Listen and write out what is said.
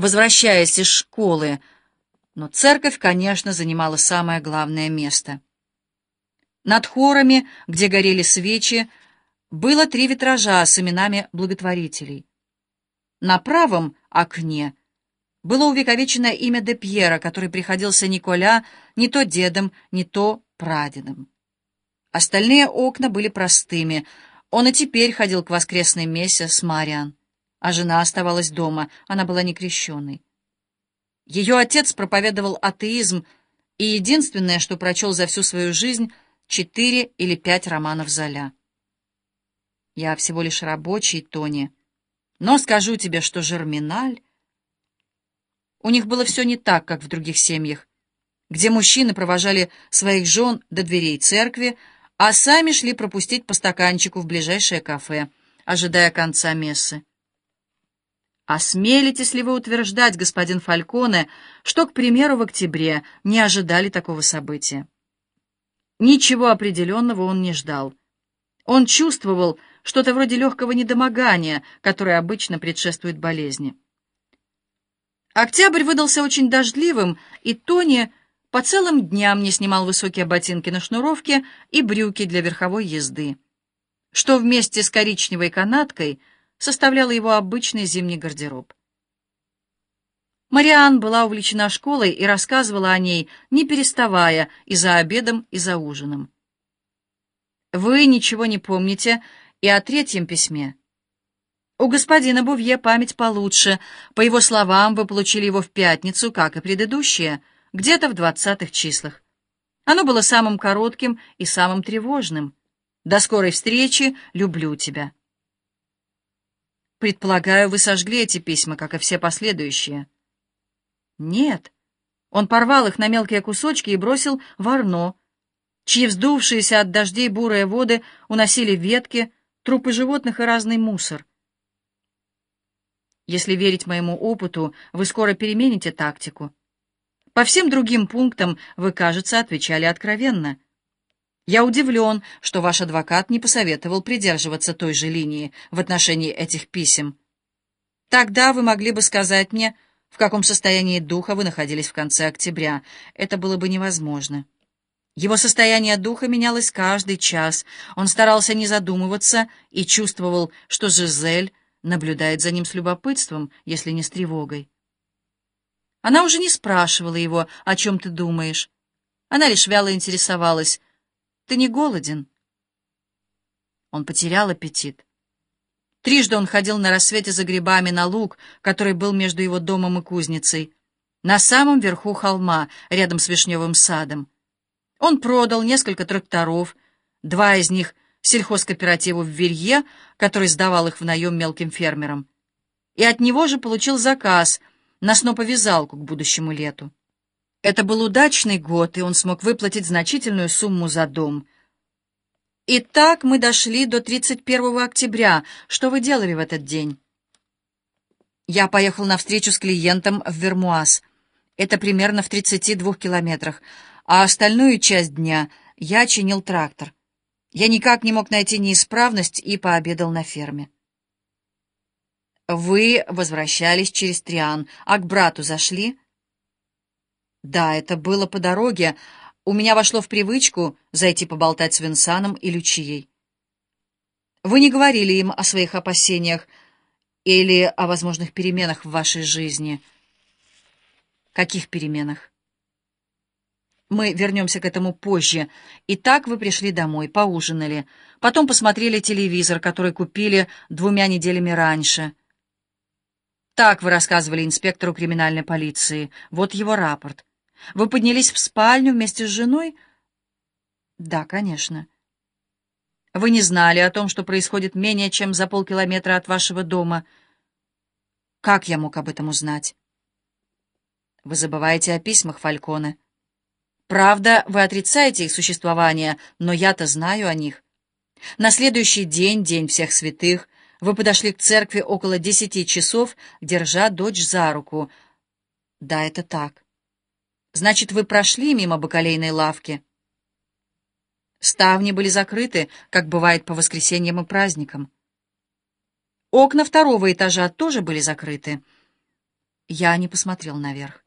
возвращаясь из школы, но церковь, конечно, занимала самое главное место. Над хорами, где горели свечи, было три витража с именами благотворителей. На правом окне было увековечено имя де Пьера, который приходился Николя не то дедом, не то прадедом. Остальные окна были простыми. Он и теперь ходил к воскресной мессе с Мариан, а жена оставалась дома, она была некрещенной. Ее отец проповедовал атеизм, и единственное, что прочел за всю свою жизнь, четыре или пять романов Золя. Я всего лишь рабочий, Тони, но скажу тебе, что Жерминаль... У них было все не так, как в других семьях, где мужчины провожали своих жен до дверей церкви, а сами шли пропустить по стаканчику в ближайшее кафе, ожидая конца мессы. Осмелитесь ли вы утверждать, господин Фальконе, что, к примеру, в октябре не ожидали такого события? Ничего определенного он не ждал. Он чувствовал что-то вроде легкого недомогания, которое обычно предшествует болезни. Октябрь выдался очень дождливым, и Тони по целым дням не снимал высокие ботинки на шнуровке и брюки для верховой езды, что вместе с коричневой канаткой составляло его обычный зимний гардероб. Мариан была увлечена школой и рассказывала о ней, не переставая, и за обедом, и за ужином. «Вы ничего не помните и о третьем письме?» У господина Бувье память получше. По его словам, вы получили его в пятницу, как и предыдущее, где-то в двадцатых числах. Оно было самым коротким и самым тревожным. До скорой встречи, люблю тебя. Предполагаю, вы сожгли эти письма, как и все последующие. Нет. Он порвал их на мелкие кусочки и бросил в Арно, чьи вздувшиеся от дождей бурые воды уносили ветки, трупы животных и разный мусор. Если верить моему опыту, вы скоро перемените тактику. По всем другим пунктам вы, кажется, отвечали откровенно. Я удивлен, что ваш адвокат не посоветовал придерживаться той же линии в отношении этих писем. Тогда вы могли бы сказать мне, в каком состоянии духа вы находились в конце октября. Это было бы невозможно. Его состояние духа менялось каждый час. Он старался не задумываться и чувствовал, что Жизель наблюдает за ним с любопытством, если не с тревогой. Она уже не спрашивала его, о чем ты думаешь. Она лишь вяло интересовалась. «Ты не голоден?» Он потерял аппетит. Трижды он ходил на рассвете за грибами на луг, который был между его домом и кузницей, на самом верху холма, рядом с вишневым садом. Он продал несколько тракторов, два из них сельхозкооперативу в Верье, который сдавал их в наем мелким фермерам. И от него же получил заказ на сноповязалку к будущему лету. Это был удачный год, и он смог выплатить значительную сумму за дом. Итак, мы дошли до 31 октября. Что вы делали в этот день? Я поехал на встречу с клиентом в Вермуаз. Это примерно в 32 километрах, а остальную часть дня я чинил трактор. Я никак не мог найти неисправность и пообедал на ферме. Вы возвращались через Триан, а к брату зашли? Да, это было по дороге. У меня вошло в привычку зайти поболтать с Винсаном и Лючией. Вы не говорили им о своих опасениях или о возможных переменах в вашей жизни? Каких переменах? Мы вернемся к этому позже. Итак, вы пришли домой, поужинали. Потом посмотрели телевизор, который купили двумя неделями раньше. Так вы рассказывали инспектору криминальной полиции. Вот его рапорт. Вы поднялись в спальню вместе с женой? Да, конечно. Вы не знали о том, что происходит менее чем за полкилометра от вашего дома. Как я мог об этом узнать? Вы забываете о письмах Фальконе. Правда, вы отрицаете их существование, но я-то знаю о них. На следующий день, День всех святых, вы подошли к церкви около десяти часов, держа дочь за руку. Да, это так. Значит, вы прошли мимо бакалейной лавки. Ставни были закрыты, как бывает по воскресеньям и праздникам. Окна второго этажа тоже были закрыты. Я не посмотрел наверх.